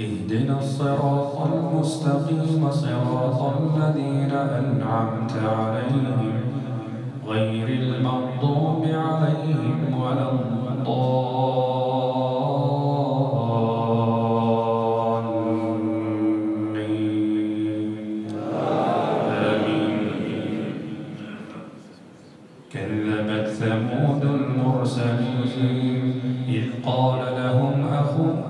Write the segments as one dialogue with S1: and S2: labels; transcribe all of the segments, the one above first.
S1: اهدنا الصراط المستقيم صراط الذين أنعمت عليهم غير المغضوب عليهم ولا الضالين. كذبت ثمود المرسلين إذ قال لهم أخو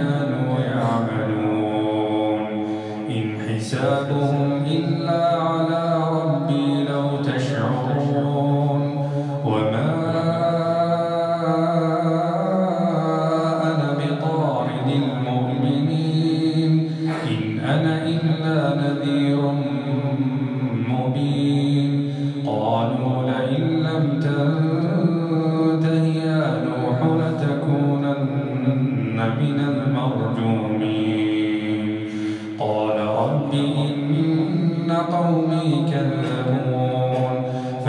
S1: كانوا يعملون. إن حسابهم إلا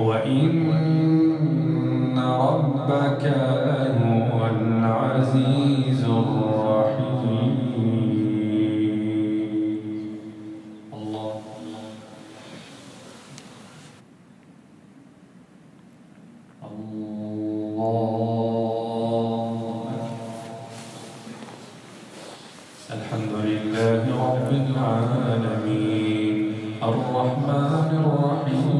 S1: وإن ربك لهو العزيز الرحيم. الله الله الحمد لله رب العالمين. الرحمن الرحيم.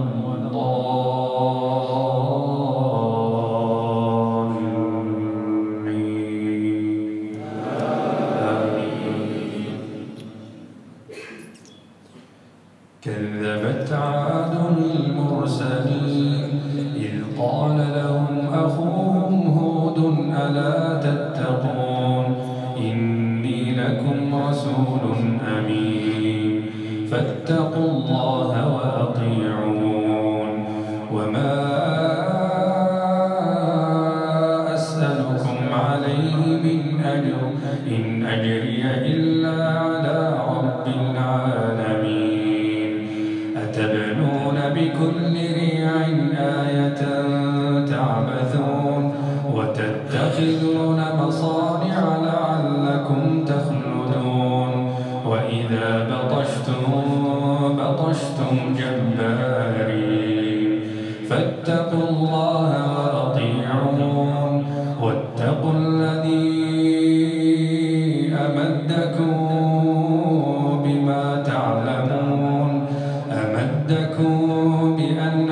S1: بكل ريع آية تعبثون وتتخذون مصانع لعلكم تخلدون وإذا بطشتم بطشتم جبارين بما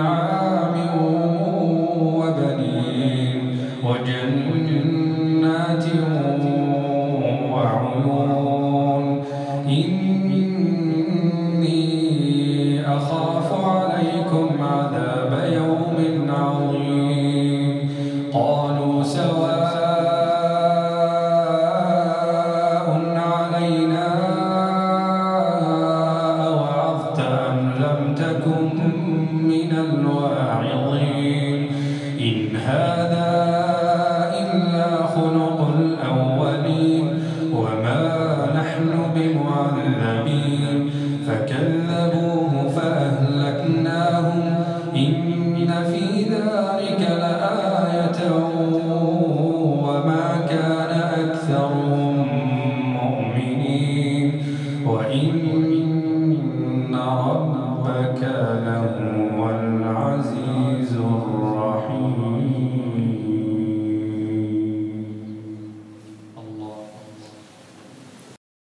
S1: وإن ربك لهو